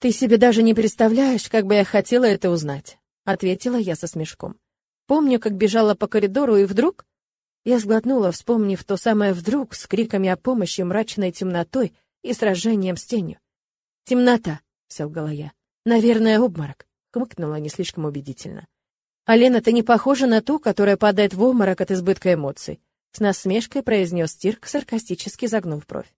Ты себе даже не представляешь, как бы я хотела это узнать, ответила я со смешком. Помню, как бежала по коридору, и вдруг я сглотнула, вспомнив то самое вдруг с криками о помощи, мрачной темнотой и сражением с тенью. Темнота, солгала я. Наверное, обморок, хмыкнула не слишком убедительно. Алена, ты не похожа на ту, которая падает в обморок от избытка эмоций. С насмешкой произнес Тирк, саркастически загнув бровь.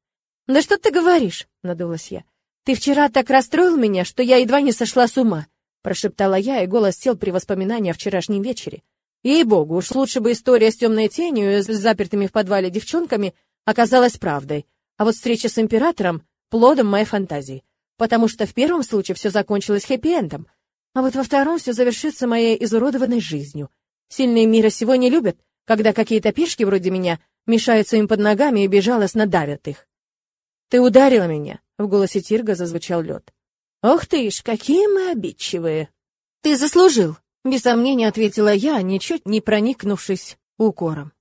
«Да что ты говоришь?» — надулась я. «Ты вчера так расстроил меня, что я едва не сошла с ума», — прошептала я, и голос сел при воспоминании о вчерашнем вечере. Ей-богу, уж лучше бы история с темной тенью и с запертыми в подвале девчонками оказалась правдой, а вот встреча с императором — плодом моей фантазии, потому что в первом случае все закончилось хэппи-эндом, а вот во втором все завершится моей изуродованной жизнью. Сильные мира сего не любят, когда какие-то пешки вроде меня мешаются им под ногами и безжалостно давят их. «Ты ударила меня!» — в голосе Тирга зазвучал лед. «Ох ты ж, какие мы обидчивые!» «Ты заслужил!» — без сомнения ответила я, ничуть не проникнувшись укором.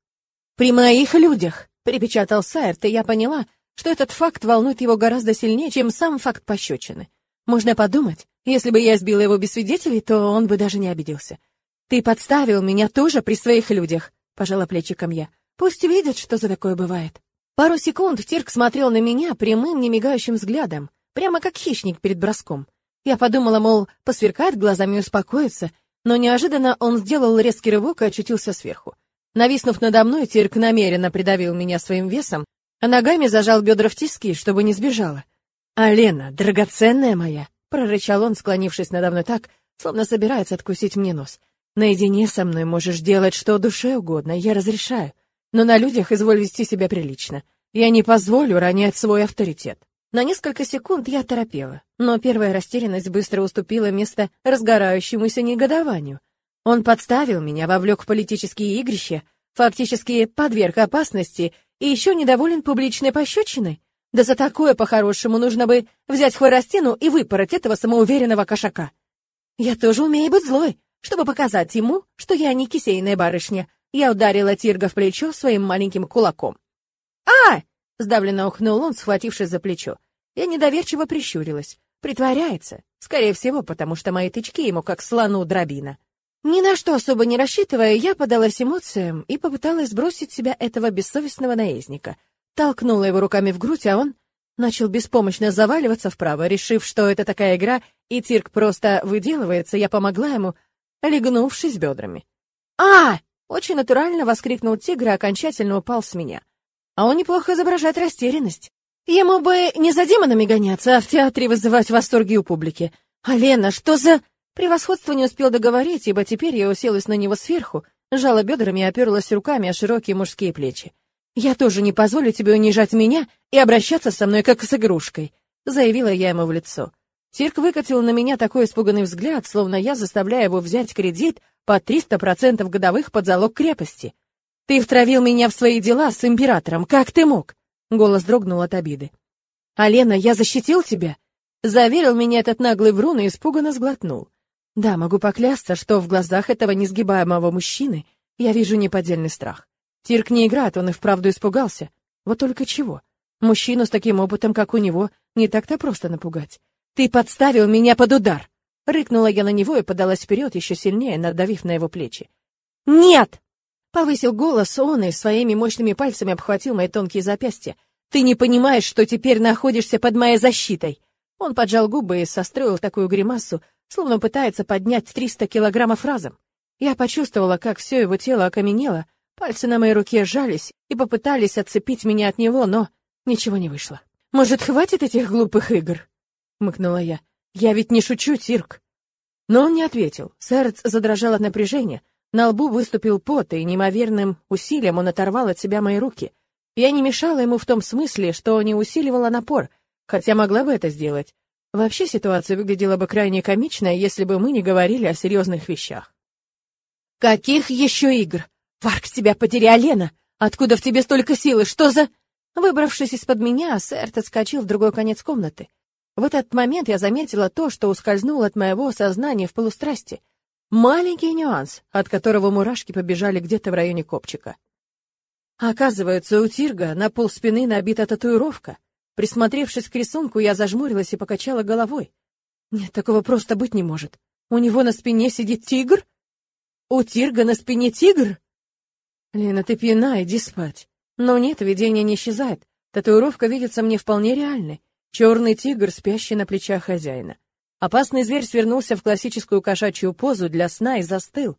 «При моих людях!» — перепечатал Сайерт, и я поняла, что этот факт волнует его гораздо сильнее, чем сам факт пощечины. Можно подумать, если бы я избила его без свидетелей, то он бы даже не обиделся. «Ты подставил меня тоже при своих людях!» — пожала плечиком я. «Пусть видят, что за такое бывает». Пару секунд Тирк смотрел на меня прямым, немигающим взглядом, прямо как хищник перед броском. Я подумала, мол, посверкает глазами и успокоится, но неожиданно он сделал резкий рывок и очутился сверху. Нависнув надо мной, Тирк намеренно придавил меня своим весом, а ногами зажал бедра в тиски, чтобы не сбежала. «Алена, драгоценная моя!» — прорычал он, склонившись надо мной так, словно собирается откусить мне нос. «Наедине со мной можешь делать что душе угодно, я разрешаю но на людях изволь вести себя прилично. Я не позволю ронять свой авторитет. На несколько секунд я торопела, но первая растерянность быстро уступила место разгорающемуся негодованию. Он подставил меня, вовлек в политические игрища, фактически подверг опасности и еще недоволен публичной пощечиной. Да за такое, по-хорошему, нужно бы взять хворостину и выпороть этого самоуверенного кошака. Я тоже умею быть злой, чтобы показать ему, что я не кисейная барышня, я ударила Тирга в плечо своим маленьким кулаком. «А!» — сдавленно ухнул он, схватившись за плечо. Я недоверчиво прищурилась. Притворяется. Скорее всего, потому что мои тычки ему как слону дробина. Ни на что особо не рассчитывая, я подалась эмоциям и попыталась сбросить себя этого бессовестного наездника. Толкнула его руками в грудь, а он начал беспомощно заваливаться вправо, решив, что это такая игра, и Тирк просто выделывается, я помогла ему, легнувшись бедрами. «А!» Очень натурально воскликнул тигр и окончательно упал с меня. А он неплохо изображает растерянность. Ему бы не за демонами гоняться, а в театре вызывать восторги у публики. А Лена, что за... Превосходство не успел договорить, ибо теперь я уселась на него сверху, сжала бедрами и оперлась руками о широкие мужские плечи. «Я тоже не позволю тебе унижать меня и обращаться со мной, как с игрушкой», — заявила я ему в лицо. Тирк выкатил на меня такой испуганный взгляд, словно я заставляю его взять кредит по 300% годовых под залог крепости. Ты втравил меня в свои дела с императором, как ты мог? Голос дрогнул от обиды. Алена, я защитил тебя? Заверил меня этот наглый врун и испуганно сглотнул. Да, могу поклясться, что в глазах этого несгибаемого мужчины я вижу неподдельный страх. Тирк не играет, он и вправду испугался. Вот только чего? Мужчину с таким опытом, как у него, не так-то просто напугать. Ты подставил меня под удар. Рыкнула я на него и подалась вперед еще сильнее, надавив на его плечи. «Нет!» Повысил голос он и своими мощными пальцами обхватил мои тонкие запястья. «Ты не понимаешь, что теперь находишься под моей защитой!» Он поджал губы и состроил такую гримасу, словно пытается поднять 300 килограммов разом. Я почувствовала, как все его тело окаменело, пальцы на моей руке сжались и попытались отцепить меня от него, но ничего не вышло. «Может, хватит этих глупых игр?» — мыкнула я. «Я ведь не шучу, Тирк!» Но он не ответил. Сердце задрожало от напряжения. На лбу выступил пот, и неимоверным усилием он оторвал от себя мои руки. Я не мешала ему в том смысле, что не усиливала напор, хотя могла бы это сделать. Вообще ситуация выглядела бы крайне комичной, если бы мы не говорили о серьезных вещах. «Каких еще игр? Варк, тебя подери, Лена! Откуда в тебе столько силы? Что за...» Выбравшись из-под меня, Сэрт отскочил в другой конец комнаты. В этот момент я заметила то, что ускользнуло от моего сознания в полустрасти. Маленький нюанс, от которого мурашки побежали где-то в районе копчика. Оказывается, у Тирга на пол спины набита татуировка. Присмотревшись к рисунку, я зажмурилась и покачала головой. Нет, такого просто быть не может. У него на спине сидит тигр? У Тирга на спине тигр? Лена, ты пьяна, иди спать. Но нет, видение не исчезает. Татуировка видится мне вполне реальной. Черный тигр, спящий на плечах хозяина. Опасный зверь свернулся в классическую кошачью позу для сна и застыл.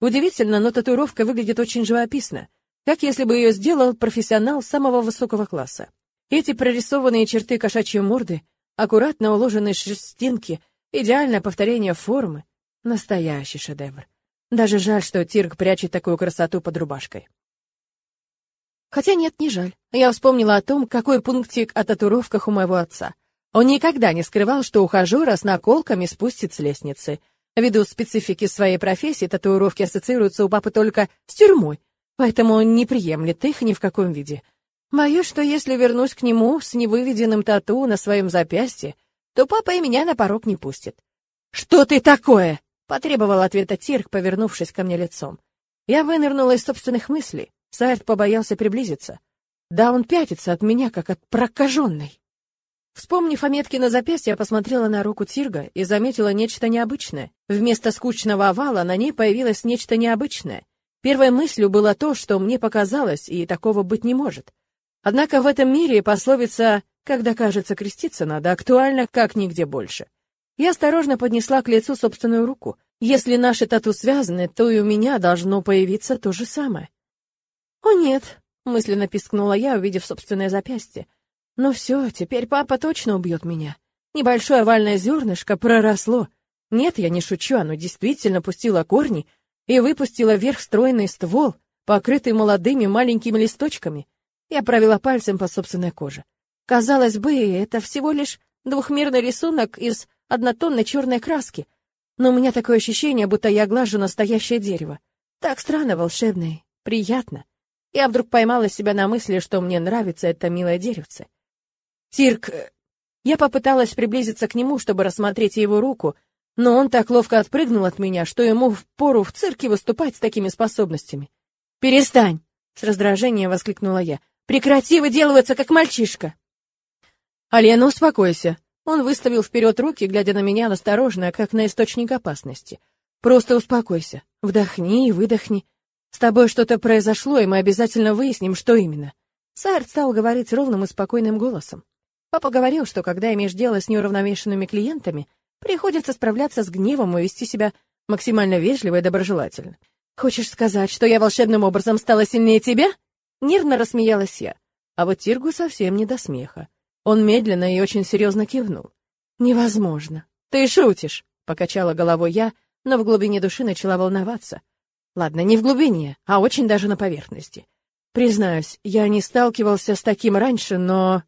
Удивительно, но татуировка выглядит очень живописно, как если бы ее сделал профессионал самого высокого класса. Эти прорисованные черты кошачьей морды, аккуратно уложенные шерстинки, идеальное повторение формы — настоящий шедевр. Даже жаль, что Тирк прячет такую красоту под рубашкой. Хотя нет, не жаль. Я вспомнила о том, какой пунктик о татуировках у моего отца. Он никогда не скрывал, что ухажера с наколками спустит с лестницы. Ввиду специфики своей профессии, татуировки ассоциируются у папы только с тюрьмой, поэтому он не приемлет их ни в каком виде. Боюсь, что если вернусь к нему с невыведенным тату на своем запястье, то папа и меня на порог не пустит. «Что ты такое?» — потребовал ответа Тирк, повернувшись ко мне лицом. Я вынырнула из собственных мыслей. Сайрт побоялся приблизиться. Да, он пятится от меня, как от прокаженной. Вспомнив о метке на запястье, я посмотрела на руку Тирга и заметила нечто необычное. Вместо скучного овала на ней появилось нечто необычное. Первой мыслью было то, что мне показалось, и такого быть не может. Однако в этом мире пословица «когда кажется креститься надо» актуальна как нигде больше. Я осторожно поднесла к лицу собственную руку. Если наши тату связаны, то и у меня должно появиться то же самое. «О нет», — мысленно пискнула я, увидев собственное запястье. «Ну все, теперь папа точно убьет меня. Небольшое овальное зернышко проросло. Нет, я не шучу, оно действительно пустило корни и выпустило вверх стройный ствол, покрытый молодыми маленькими листочками. Я провела пальцем по собственной коже. Казалось бы, это всего лишь двухмерный рисунок из однотонной черной краски, но у меня такое ощущение, будто я глажу настоящее дерево. Так странно, волшебно, приятно. Я вдруг поймала себя на мысли, что мне нравится это милое деревце. Тирк... Э, я попыталась приблизиться к нему, чтобы рассмотреть его руку, но он так ловко отпрыгнул от меня, что ему впору в цирке выступать с такими способностями. «Перестань!» — с раздражением воскликнула я. «Прекрати выделываться, как мальчишка!» «Алена, успокойся!» Он выставил вперед руки, глядя на меня осторожно, как на источник опасности. «Просто успокойся. Вдохни и выдохни. С тобой что-то произошло, и мы обязательно выясним, что именно. Сайрт стал говорить ровным и спокойным голосом. Папа говорил, что когда имеешь дело с неуравновешенными клиентами, приходится справляться с гневом и вести себя максимально вежливо и доброжелательно. «Хочешь сказать, что я волшебным образом стала сильнее тебя?» Нервно рассмеялась я. А вот Тиргу совсем не до смеха. Он медленно и очень серьезно кивнул. «Невозможно. Ты шутишь», — покачала головой я, но в глубине души начала волноваться. Ладно, не в глубине, а очень даже на поверхности. Признаюсь, я не сталкивался с таким раньше, но...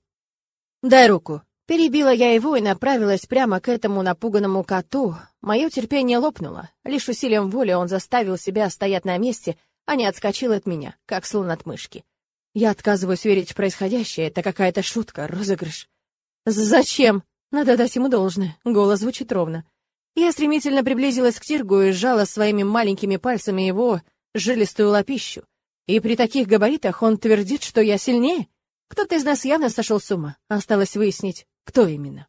Дай руку. Перебила я его и направилась прямо к этому напуганному коту. Мое терпение лопнуло. Лишь усилием воли он заставил себя стоять на месте, а не отскочил от меня, как слон от мышки. Я отказываюсь верить в происходящее, это какая-то шутка, розыгрыш. Зачем? Надо дать ему должное. Голос звучит ровно. Я стремительно приблизилась к Тиргу и сжала своими маленькими пальцами его жилистую лапищу. И при таких габаритах он твердит, что я сильнее. Кто-то из нас явно сошел с ума. Осталось выяснить, кто именно.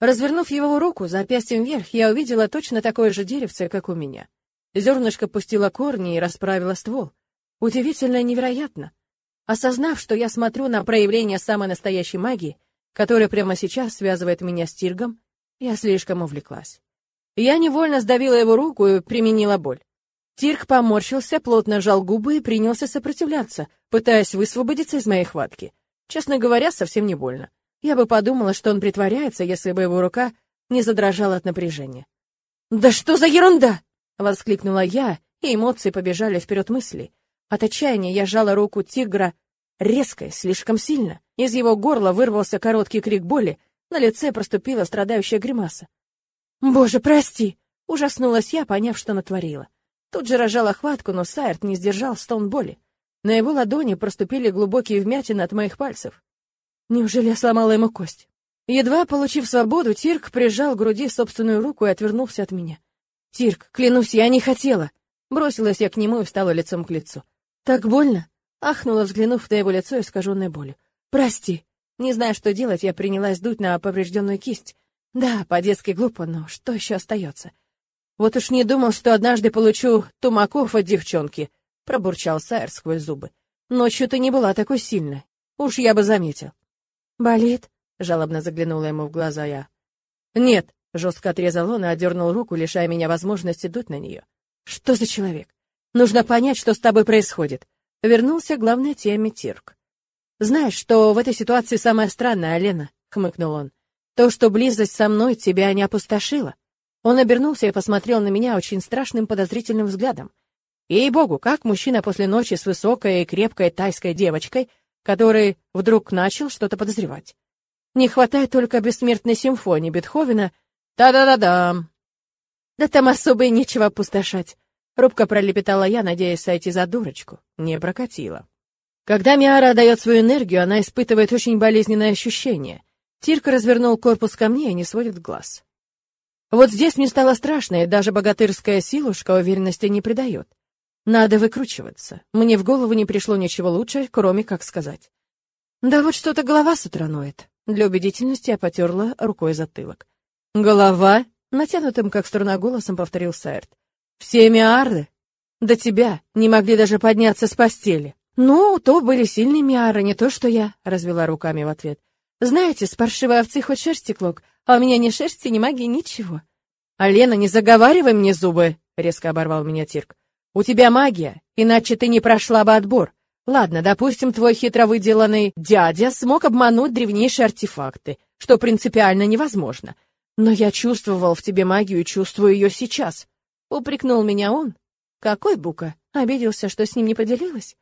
Развернув его руку запястьем вверх, я увидела точно такое же деревце, как у меня. Зернышко пустило корни и расправило ствол. Удивительно и невероятно. Осознав, что я смотрю на проявление самой настоящей магии, которая прямо сейчас связывает меня с Тиргом, я слишком увлеклась. Я невольно сдавила его руку и применила боль. Тирк поморщился, плотно сжал губы и принялся сопротивляться, пытаясь высвободиться из моей хватки. Честно говоря, совсем не больно. Я бы подумала, что он притворяется, если бы его рука не задрожала от напряжения. «Да что за ерунда!» — воскликнула я, и эмоции побежали вперед мысли. От отчаяния я сжала руку тигра резко, слишком сильно. Из его горла вырвался короткий крик боли, на лице проступила страдающая гримаса. «Боже, прости!» — ужаснулась я, поняв, что натворила. Тут же рожала хватку, но Сайрт не сдержал стон боли. На его ладони проступили глубокие вмятины от моих пальцев. Неужели я сломала ему кость? Едва получив свободу, Тирк прижал к груди собственную руку и отвернулся от меня. «Тирк, клянусь, я не хотела!» Бросилась я к нему и встала лицом к лицу. «Так больно?» Ахнула, взглянув на его лицо, искаженное болью. «Прости!» Не зная, что делать, я принялась дуть на поврежденную кисть. Да, по-детски глупо, но что еще остается? Вот уж не думал, что однажды получу тумаков от девчонки, пробурчал Сайр сквозь зубы. Ночью ты не была такой сильной. Уж я бы заметил. Болит? жалобно заглянула ему в глаза я. Нет, жестко отрезал он и отдернул руку, лишая меня возможности дуть на нее. Что за человек? Нужно понять, что с тобой происходит. Вернулся к главной теме Тирк. Знаешь, что в этой ситуации самое странное, Алена, хмыкнул он. То, что близость со мной тебя не опустошила. Он обернулся и посмотрел на меня очень страшным подозрительным взглядом. Ей-богу, как мужчина после ночи с высокой и крепкой тайской девочкой, который вдруг начал что-то подозревать. Не хватает только бессмертной симфонии Бетховена. Та-да-да-да. Да там особо и нечего опустошать. Робко пролепетала я, надеясь сойти за дурочку. Не прокатила. Когда Миара дает свою энергию, она испытывает очень болезненное ощущение. Тирка развернул корпус ко мне и не сводит глаз. Вот здесь мне стало страшно, и даже богатырская силушка уверенности не придает. Надо выкручиваться. Мне в голову не пришло ничего лучше, кроме как сказать. Да вот что-то голова с утра ноет. Для убедительности я потерла рукой затылок. Голова? Натянутым, как струна голосом, повторил Сайрт. Все миарды? До тебя не могли даже подняться с постели. Ну, то были сильные миары, не то что я, развела руками в ответ. Знаете, с паршивой овцы хоть шерсти клок, а у меня ни шерсти, ни магии, ничего. А Лена, не заговаривай мне зубы, резко оборвал меня Тирк. У тебя магия, иначе ты не прошла бы отбор. Ладно, допустим, твой хитро выделанный дядя смог обмануть древнейшие артефакты, что принципиально невозможно. Но я чувствовал в тебе магию и чувствую ее сейчас. Упрекнул меня он. Какой бука? Обиделся, что с ним не поделилась?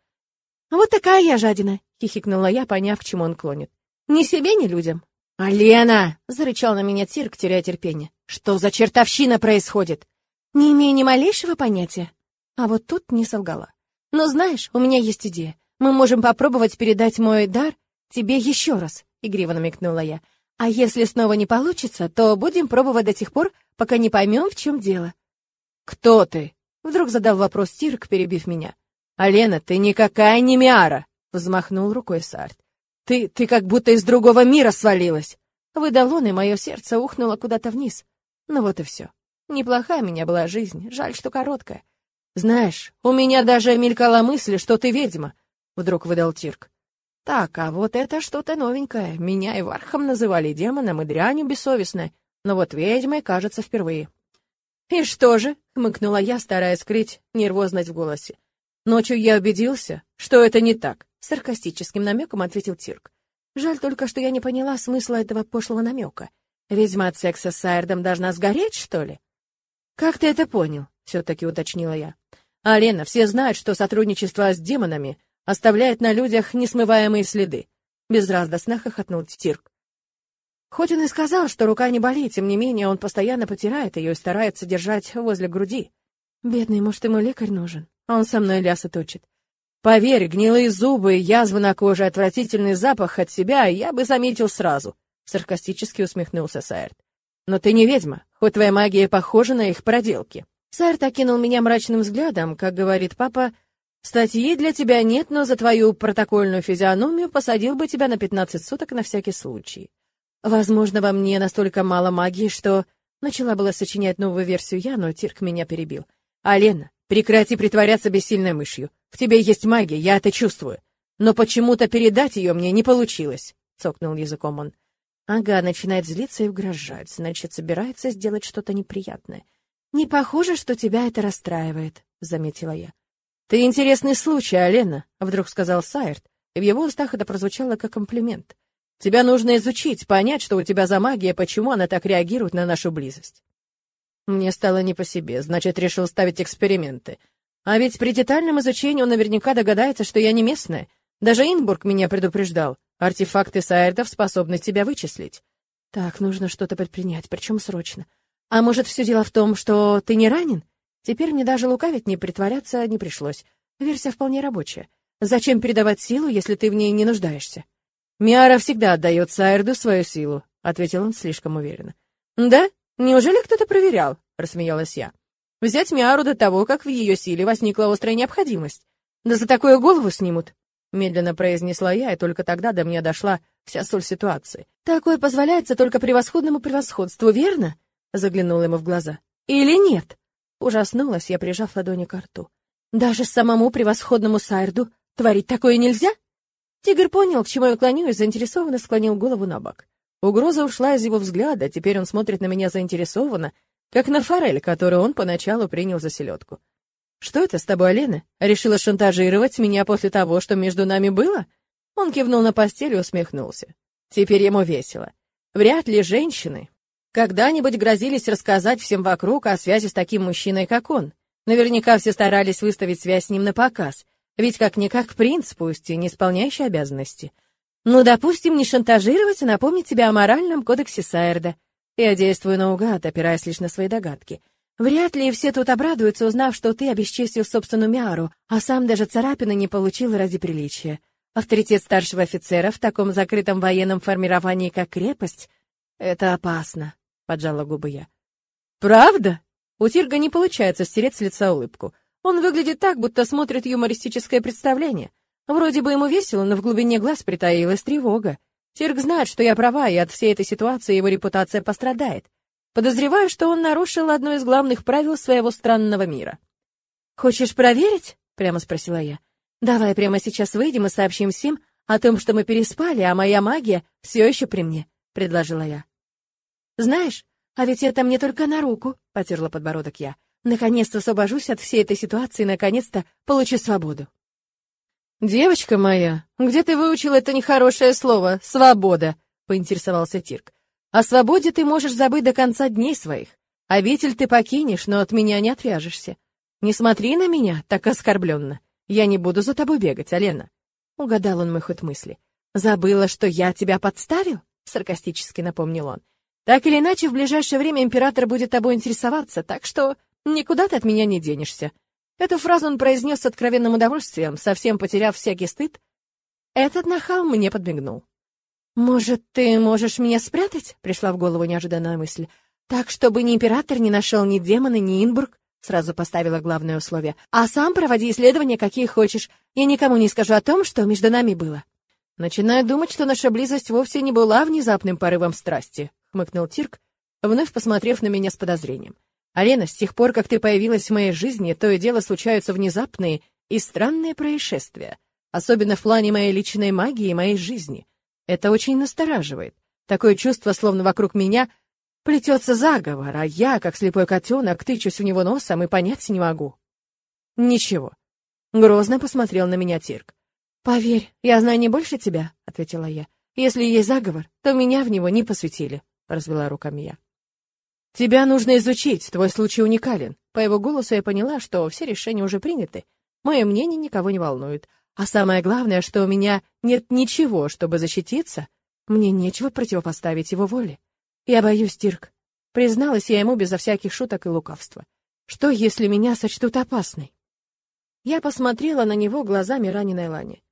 Вот такая я жадина, хихикнула я, поняв, к чему он клонит. Ни себе, ни людям. «Алена!» — зарычал на меня Тирк, теряя терпение. «Что за чертовщина происходит?» «Не имею ни малейшего понятия». А вот тут не солгала. «Но знаешь, у меня есть идея. Мы можем попробовать передать мой дар тебе еще раз», — игриво намекнула я. «А если снова не получится, то будем пробовать до тех пор, пока не поймем, в чем дело». «Кто ты?» — вдруг задал вопрос Тирк, перебив меня. «Алена, ты никакая не Миара!» — взмахнул рукой Сарт. Ты, ты как будто из другого мира свалилась. Выдал он, и мое сердце ухнуло куда-то вниз. Ну вот и все. Неплохая у меня была жизнь, жаль, что короткая. Знаешь, у меня даже мелькала мысль, что ты ведьма, вдруг выдал Тирк. Так, а вот это что-то новенькое. Меня и Вархом называли демоном и дрянью бессовестной, но вот ведьмой, кажется, впервые. И что же? хмыкнула я, стараясь скрыть нервозность в голосе. Ночью я убедился, что это не так саркастическим намеком ответил Тирк. Жаль только, что я не поняла смысла этого пошлого намека. Ведьма от секса с Айрдом должна сгореть, что ли? Как ты это понял? все-таки уточнила я. Алена, все знают, что сотрудничество с демонами оставляет на людях несмываемые следы. Безрадостно хохотнул Тирк. Хоть он и сказал, что рука не болит, тем не менее он постоянно потирает ее и старается держать возле груди. Бедный, может, ему лекарь нужен, а он со мной лясы точит. Поверь, гнилые зубы, язвы на коже, отвратительный запах от себя я бы заметил сразу, саркастически усмехнулся Сайрт. Но ты не ведьма, хоть твоя магия похожа на их проделки. Сайрт окинул меня мрачным взглядом, как говорит папа, статьи для тебя нет, но за твою протокольную физиономию посадил бы тебя на 15 суток на всякий случай. Возможно, во мне настолько мало магии, что... Начала было сочинять новую версию я, но Тирк меня перебил. «Алена, прекрати притворяться бессильной мышью. В тебе есть магия, я это чувствую. Но почему-то передать ее мне не получилось, цокнул языком он. Ага, начинает злиться и угрожать, значит, собирается сделать что-то неприятное. Не похоже, что тебя это расстраивает, заметила я. Ты интересный случай, Алена, вдруг сказал Сайерт, и в его устах это прозвучало как комплимент. Тебя нужно изучить, понять, что у тебя за магия, почему она так реагирует на нашу близость. Мне стало не по себе, значит, решил ставить эксперименты. А ведь при детальном изучении он наверняка догадается, что я не местная. Даже Инбург меня предупреждал. Артефакты Сайрдов способны тебя вычислить. Так, нужно что-то предпринять, причем срочно. А может, все дело в том, что ты не ранен? Теперь мне даже лукавить не притворяться не пришлось. Версия вполне рабочая. Зачем передавать силу, если ты в ней не нуждаешься? Миара всегда отдает Сайрду свою силу, ответил он слишком уверенно. Да? Неужели кто-то проверял? рассмеялась я. Взять Миару до того, как в ее силе возникла острая необходимость. Да за такое голову снимут. медленно произнесла я, и только тогда до меня дошла вся соль ситуации. Такое позволяется только превосходному превосходству, верно? Заглянула ему в глаза. Или нет? Ужаснулась я, прижав ладони к рту. Даже самому превосходному Сайрду творить такое нельзя? Тигр понял, к чему я клоню, и заинтересованно склонил голову на бок. Угроза ушла из его взгляда, теперь он смотрит на меня заинтересованно, как на форель, которую он поначалу принял за селедку. «Что это с тобой, Алена? Решила шантажировать меня после того, что между нами было?» Он кивнул на постель и усмехнулся. Теперь ему весело. Вряд ли женщины когда-нибудь грозились рассказать всем вокруг о связи с таким мужчиной, как он. Наверняка все старались выставить связь с ним на показ, ведь как-никак принц, пусть и не исполняющий обязанности — ну, допустим, не шантажировать, а напомнить тебе о моральном кодексе Сайерда. Я действую наугад, опираясь лишь на свои догадки. Вряд ли все тут обрадуются, узнав, что ты обесчестил собственную Миару, а сам даже царапины не получил ради приличия. Авторитет старшего офицера в таком закрытом военном формировании, как крепость, это опасно, — поджала губы я. Правда? У Тирга не получается стереть с лица улыбку. Он выглядит так, будто смотрит юмористическое представление — Вроде бы ему весело, но в глубине глаз притаилась тревога. Тирк знает, что я права, и от всей этой ситуации его репутация пострадает. Подозреваю, что он нарушил одно из главных правил своего странного мира. «Хочешь проверить?» — прямо спросила я. «Давай прямо сейчас выйдем и сообщим всем о том, что мы переспали, а моя магия все еще при мне», — предложила я. «Знаешь, а ведь это мне только на руку», — потерла подбородок я. «Наконец-то освобожусь от всей этой ситуации и наконец-то получу свободу». «Девочка моя, где ты выучила это нехорошее слово «свобода»?» — поинтересовался Тирк. «О свободе ты можешь забыть до конца дней своих. Обитель ты покинешь, но от меня не отвяжешься. Не смотри на меня так оскорбленно. Я не буду за тобой бегать, Алена». Угадал он мой ход мысли. «Забыла, что я тебя подставил?» — саркастически напомнил он. «Так или иначе, в ближайшее время император будет тобой интересоваться, так что никуда ты от меня не денешься. Эту фразу он произнес с откровенным удовольствием, совсем потеряв всякий стыд. Этот нахал мне подмигнул. «Может, ты можешь меня спрятать?» — пришла в голову неожиданная мысль. «Так, чтобы ни император не нашел ни демона, ни Инбург?» Сразу поставила главное условие. «А сам проводи исследования, какие хочешь. Я никому не скажу о том, что между нами было». «Начинаю думать, что наша близость вовсе не была внезапным порывом страсти», — хмыкнул Тирк, вновь посмотрев на меня с подозрением. Алена, с тех пор, как ты появилась в моей жизни, то и дело случаются внезапные и странные происшествия, особенно в плане моей личной магии и моей жизни. Это очень настораживает. Такое чувство, словно вокруг меня плетется заговор, а я, как слепой котенок, тычусь в него носом и понять не могу. Ничего. Грозно посмотрел на меня Тирк. «Поверь, я знаю не больше тебя», — ответила я. «Если есть заговор, то меня в него не посвятили», — развела руками я. «Тебя нужно изучить, твой случай уникален». По его голосу я поняла, что все решения уже приняты. Мое мнение никого не волнует. А самое главное, что у меня нет ничего, чтобы защититься. Мне нечего противопоставить его воле. Я боюсь, Тирк. Призналась я ему безо всяких шуток и лукавства. Что, если меня сочтут опасной? Я посмотрела на него глазами раненой Лани.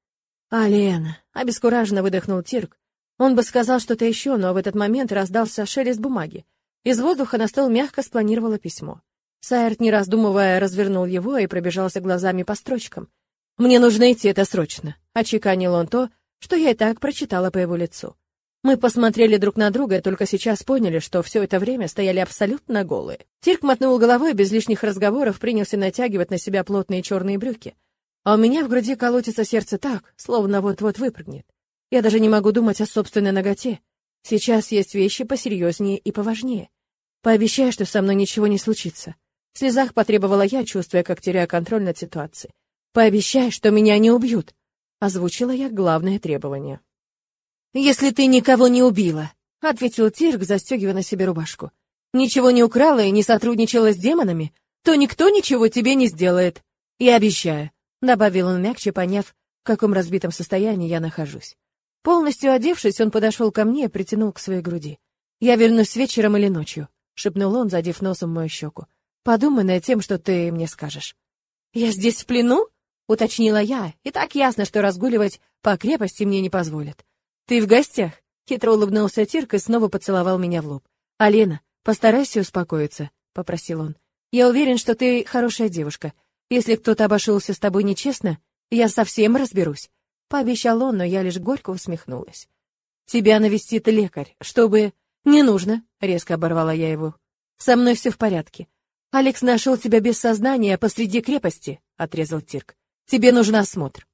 «Алена!» — обескураженно выдохнул Тирк. Он бы сказал что-то еще, но в этот момент раздался шелест бумаги. Из воздуха на стол мягко спланировало письмо. Сайерт, не раздумывая, развернул его и пробежался глазами по строчкам. «Мне нужно идти, это срочно», — очеканил он то, что я и так прочитала по его лицу. Мы посмотрели друг на друга и только сейчас поняли, что все это время стояли абсолютно голые. Тирк мотнул головой и без лишних разговоров принялся натягивать на себя плотные черные брюки. А у меня в груди колотится сердце так, словно вот-вот выпрыгнет. Я даже не могу думать о собственной ноготе. Сейчас есть вещи посерьезнее и поважнее. Пообещай, что со мной ничего не случится. В слезах потребовала я, чувствуя, как теряю контроль над ситуацией. Пообещай, что меня не убьют. Озвучила я главное требование. Если ты никого не убила, ответил Тирк, застегивая на себе рубашку. Ничего не украла и не сотрудничала с демонами, то никто ничего тебе не сделает. Я обещаю, добавил он мягче, поняв, в каком разбитом состоянии я нахожусь. Полностью одевшись, он подошел ко мне и притянул к своей груди. «Я вернусь вечером или ночью», — шепнул он, задев носом мою щеку. «Подумай над тем, что ты мне скажешь». «Я здесь в плену?» — уточнила я, и так ясно, что разгуливать по крепости мне не позволят. «Ты в гостях?» — хитро улыбнулся Тирк и снова поцеловал меня в лоб. «Алена, постарайся успокоиться», — попросил он. «Я уверен, что ты хорошая девушка. Если кто-то обошелся с тобой нечестно, я совсем разберусь. Пообещал он, но я лишь горько усмехнулась. Тебя навестит лекарь, чтобы... Не нужно, резко оборвала я его. Со мной все в порядке. Алекс нашел тебя без сознания посреди крепости, отрезал Тирк. Тебе нужен осмотр.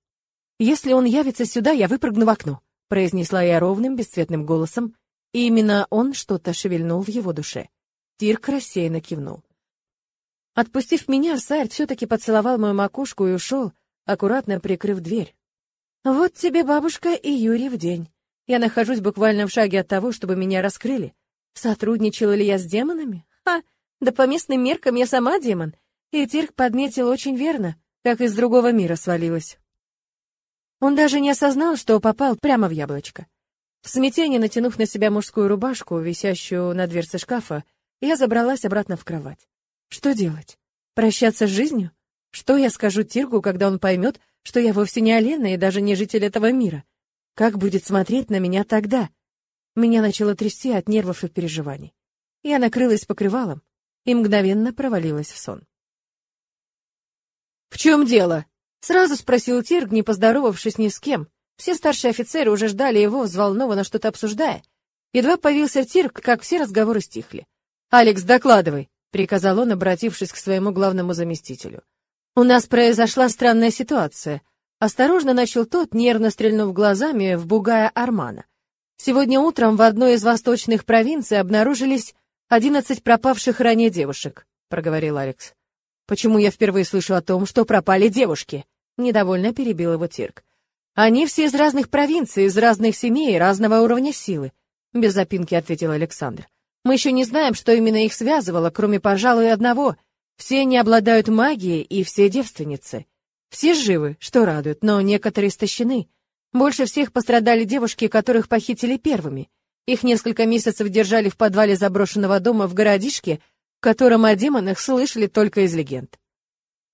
Если он явится сюда, я выпрыгну в окно, произнесла я ровным, бесцветным голосом, и именно он что-то шевельнул в его душе. Тирк рассеянно кивнул. Отпустив меня, Сайрт все-таки поцеловал мою макушку и ушел, аккуратно прикрыв дверь. Вот тебе бабушка и Юрий в день. Я нахожусь буквально в шаге от того, чтобы меня раскрыли. Сотрудничала ли я с демонами? Ха! Да по местным меркам я сама демон. И Тирк подметил очень верно, как из другого мира свалилась. Он даже не осознал, что попал прямо в яблочко. В смятении, натянув на себя мужскую рубашку, висящую на дверце шкафа, я забралась обратно в кровать. Что делать? Прощаться с жизнью? Что я скажу Тиргу, когда он поймет, что я вовсе не Алена и даже не житель этого мира? Как будет смотреть на меня тогда? Меня начало трясти от нервов и переживаний. Я накрылась покрывалом и мгновенно провалилась в сон. «В чем дело?» — сразу спросил Тирг, не поздоровавшись ни с кем. Все старшие офицеры уже ждали его, взволнованно что-то обсуждая. Едва появился Тирг, как все разговоры стихли. «Алекс, докладывай!» — приказал он, обратившись к своему главному заместителю. «У нас произошла странная ситуация». Осторожно начал тот, нервно стрельнув глазами в бугая Армана. «Сегодня утром в одной из восточных провинций обнаружились одиннадцать пропавших ранее девушек», — проговорил Алекс. «Почему я впервые слышу о том, что пропали девушки?» — недовольно перебил его Тирк. «Они все из разных провинций, из разных семей, разного уровня силы», — без запинки ответил Александр. Мы еще не знаем, что именно их связывало, кроме, пожалуй, одного. Все не обладают магией, и все девственницы. Все живы, что радует, но некоторые истощены. Больше всех пострадали девушки, которых похитили первыми. Их несколько месяцев держали в подвале заброшенного дома в городишке, в котором о демонах слышали только из легенд.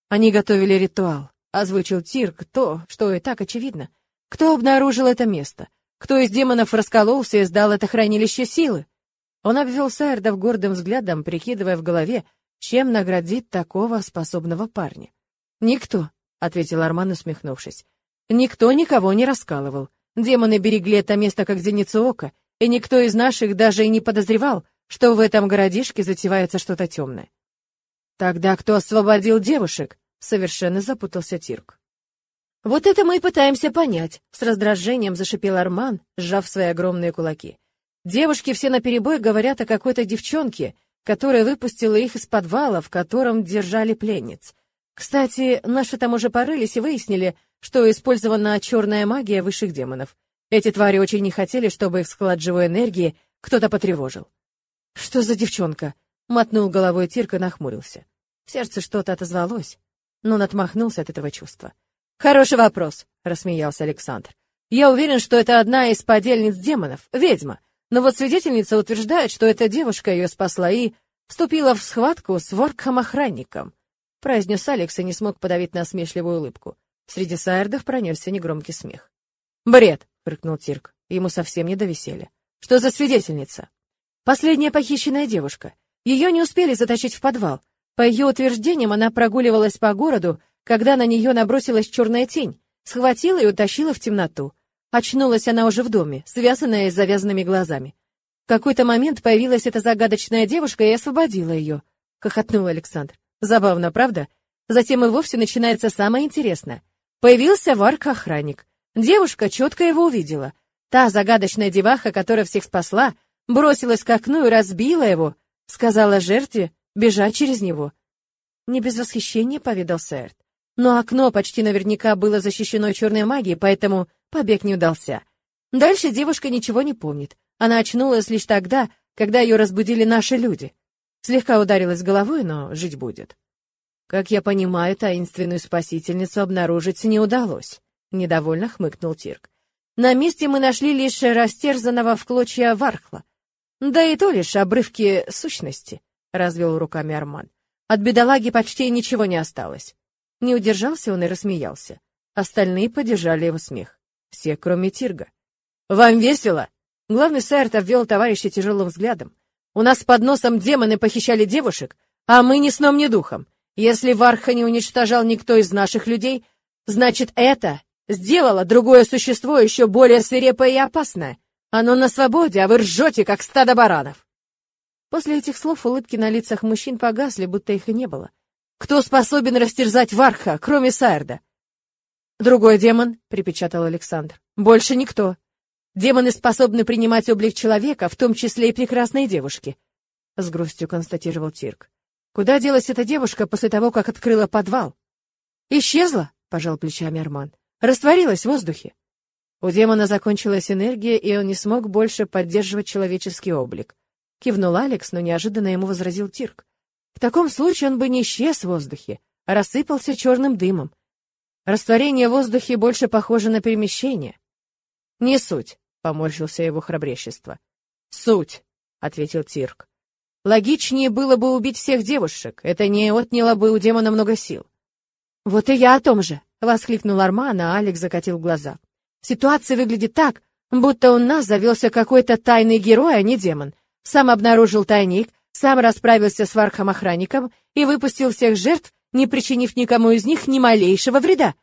Они готовили ритуал, озвучил Тирк то, что и так очевидно. Кто обнаружил это место? Кто из демонов раскололся и сдал это хранилище силы? Он обвел Сайрдов гордым взглядом, прикидывая в голове, чем наградить такого способного парня. «Никто», — ответил Арман, усмехнувшись. «Никто никого не раскалывал. Демоны берегли это место как зеницу ока, и никто из наших даже и не подозревал, что в этом городишке затевается что-то темное. Тогда кто освободил девушек? Совершенно запутался Тирк. Вот это мы и пытаемся понять, с раздражением зашипел Арман, сжав свои огромные кулаки. Девушки все наперебой говорят о какой-то девчонке, которая выпустила их из подвала, в котором держали пленниц. Кстати, наши там уже порылись и выяснили, что использована черная магия высших демонов. Эти твари очень не хотели, чтобы их склад живой энергии кто-то потревожил. «Что за девчонка?» — мотнул головой Тирка нахмурился. В сердце что-то отозвалось, но он отмахнулся от этого чувства. «Хороший вопрос», — рассмеялся Александр. «Я уверен, что это одна из подельниц демонов, ведьма. Но вот свидетельница утверждает, что эта девушка ее спасла и вступила в схватку с воркхом-охранником. Произнес Алекс и не смог подавить насмешливую улыбку. Среди сайрдов пронесся негромкий смех. «Бред!» — фыркнул Тирк. Ему совсем не до веселья. «Что за свидетельница?» «Последняя похищенная девушка. Ее не успели затащить в подвал. По ее утверждениям, она прогуливалась по городу, когда на нее набросилась черная тень, схватила и утащила в темноту. Очнулась она уже в доме, связанная с завязанными глазами. В какой-то момент появилась эта загадочная девушка и освободила ее. Хохотнул Александр. Забавно, правда? Затем и вовсе начинается самое интересное. Появился варк-охранник. Девушка четко его увидела. Та загадочная деваха, которая всех спасла, бросилась к окну и разбила его, сказала жертве бежать через него. Не без восхищения поведал Сэрт. Но окно почти наверняка было защищено черной магией, поэтому Побег не удался. Дальше девушка ничего не помнит. Она очнулась лишь тогда, когда ее разбудили наши люди. Слегка ударилась головой, но жить будет. Как я понимаю, таинственную спасительницу обнаружить не удалось. Недовольно хмыкнул Тирк. На месте мы нашли лишь растерзанного в клочья вархла. Да и то лишь обрывки сущности, развел руками Арман. От бедолаги почти ничего не осталось. Не удержался он и рассмеялся. Остальные поддержали его смех. Все, кроме Тирга. «Вам весело?» Главный Сайрт обвел товарища тяжелым взглядом. «У нас под носом демоны похищали девушек, а мы ни сном, ни духом. Если Варха не уничтожал никто из наших людей, значит, это Сделала другое существо еще более свирепое и опасное. Оно на свободе, а вы ржете, как стадо баранов. После этих слов улыбки на лицах мужчин погасли, будто их и не было. Кто способен растерзать Варха, кроме Сайрда? Другой демон, припечатал Александр. Больше никто. Демоны способны принимать облик человека, в том числе и прекрасные девушки, с грустью констатировал Тирк. Куда делась эта девушка после того, как открыла подвал? Исчезла, пожал плечами Арман. Растворилась в воздухе. У демона закончилась энергия, и он не смог больше поддерживать человеческий облик. Кивнул Алекс, но неожиданно ему возразил Тирк. В таком случае он бы не исчез в воздухе, а рассыпался черным дымом. Растворение в воздухе больше похоже на перемещение. Не суть, поморщился его храбрещество. Суть, ответил Тирк. Логичнее было бы убить всех девушек. Это не отняло бы у демона много сил. Вот и я о том же, воскликнул Арман, а Алекс закатил глаза. Ситуация выглядит так, будто у нас завелся какой-то тайный герой, а не демон. Сам обнаружил тайник, сам расправился с вархом-охранником и выпустил всех жертв, не причинив никому из них ни малейшего вреда.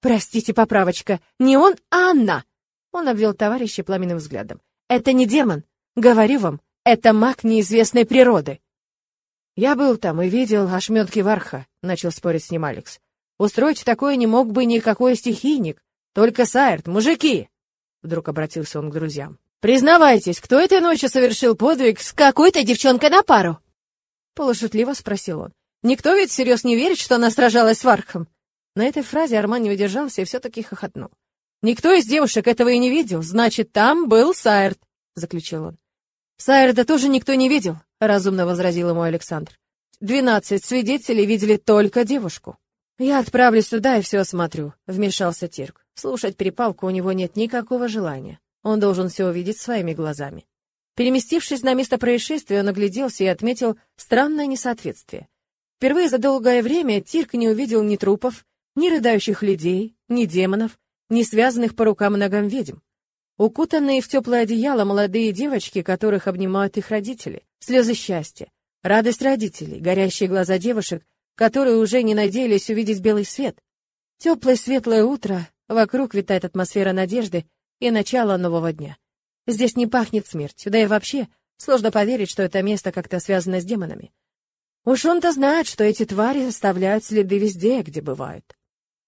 Простите, поправочка, не он, а она. Он обвел товарища пламенным взглядом. Это не демон. Говорю вам, это маг неизвестной природы. Я был там и видел ошметки варха, начал спорить с ним Алекс. Устроить такое не мог бы никакой стихийник. Только Сайрт, мужики!» Вдруг обратился он к друзьям. «Признавайтесь, кто этой ночью совершил подвиг с какой-то девчонкой на пару?» Полушутливо спросил он. «Никто ведь всерьез не верит, что она сражалась с Вархом?» На этой фразе Арман не удержался и все-таки хохотнул. «Никто из девушек этого и не видел, значит, там был Сайрт», — заключил он. «Сайрда тоже никто не видел», — разумно возразил ему Александр. «Двенадцать свидетелей видели только девушку». «Я отправлюсь туда и все осмотрю», — вмешался Тирк. Слушать перепалку у него нет никакого желания. Он должен все увидеть своими глазами. Переместившись на место происшествия, он огляделся и отметил странное несоответствие. Впервые за долгое время Тирк не увидел ни трупов, ни рыдающих людей, ни демонов, ни связанных по рукам и ногам ведьм. Укутанные в теплое одеяло молодые девочки, которых обнимают их родители, слезы счастья, радость родителей, горящие глаза девушек, которые уже не надеялись увидеть белый свет. Теплое светлое утро, вокруг витает атмосфера надежды и начало нового дня. Здесь не пахнет смертью, да и вообще сложно поверить, что это место как-то связано с демонами. Уж он-то знает, что эти твари оставляют следы везде, где бывают.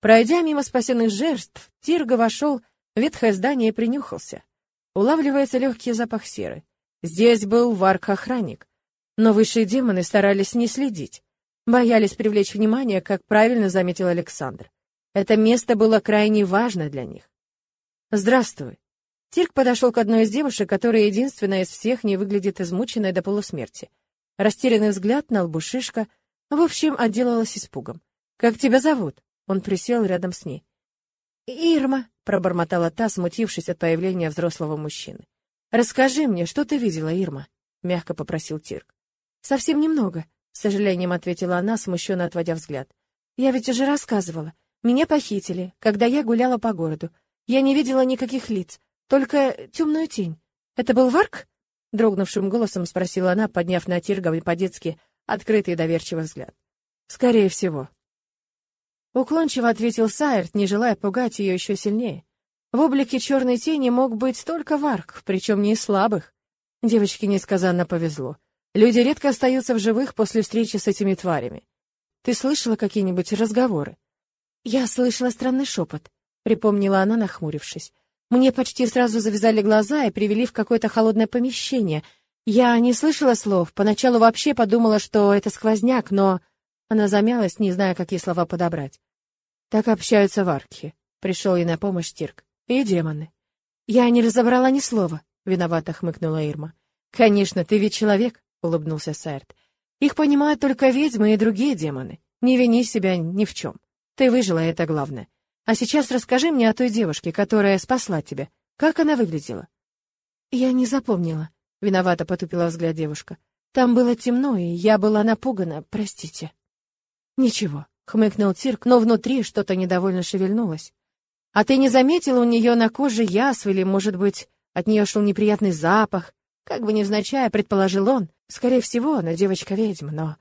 Пройдя мимо спасенных жертв, Тирга вошел в ветхое здание и принюхался. Улавливается легкий запах серы. Здесь был варк-охранник. Но высшие демоны старались не следить. Боялись привлечь внимание, как правильно заметил Александр. Это место было крайне важно для них. «Здравствуй». Тирк подошел к одной из девушек, которая единственная из всех не выглядит измученной до полусмерти. Растерянный взгляд на лбу шишка, в общем, отделалась испугом. «Как тебя зовут?» Он присел рядом с ней. «Ирма», — пробормотала та, смутившись от появления взрослого мужчины. «Расскажи мне, что ты видела, Ирма?» — мягко попросил Тирк. «Совсем немного», с сожалением ответила она, смущенно отводя взгляд. Я ведь уже рассказывала. Меня похитили, когда я гуляла по городу. Я не видела никаких лиц, только темную тень. Это был Варк? Дрогнувшим голосом спросила она, подняв на Тиргова по-детски открытый и доверчивый взгляд. Скорее всего. Уклончиво ответил Сайерт, не желая пугать ее еще сильнее. В облике черной тени мог быть только Варк, причем не из слабых. Девочке несказанно повезло. Люди редко остаются в живых после встречи с этими тварями. Ты слышала какие-нибудь разговоры? Я слышала странный шепот, припомнила она, нахмурившись. Мне почти сразу завязали глаза и привели в какое-то холодное помещение. Я не слышала слов, поначалу вообще подумала, что это сквозняк, но... Она замялась, не зная, какие слова подобрать. Так общаются варки. Пришел ей на помощь Тирк. И демоны. Я не разобрала ни слова, виновато хмыкнула Ирма. Конечно, ты ведь человек, — улыбнулся Сайрт. «Их понимают только ведьмы и другие демоны. Не вини себя ни в чем. Ты выжила, это главное. А сейчас расскажи мне о той девушке, которая спасла тебя. Как она выглядела?» «Я не запомнила», — виновато потупила взгляд девушка. «Там было темно, и я была напугана, простите». «Ничего», — хмыкнул Тирк, но внутри что-то недовольно шевельнулось. «А ты не заметила у нее на коже язв или, может быть, от нее шел неприятный запах?» Как бы невзначай, предположил он, скорее всего, она девочка-ведьма, но...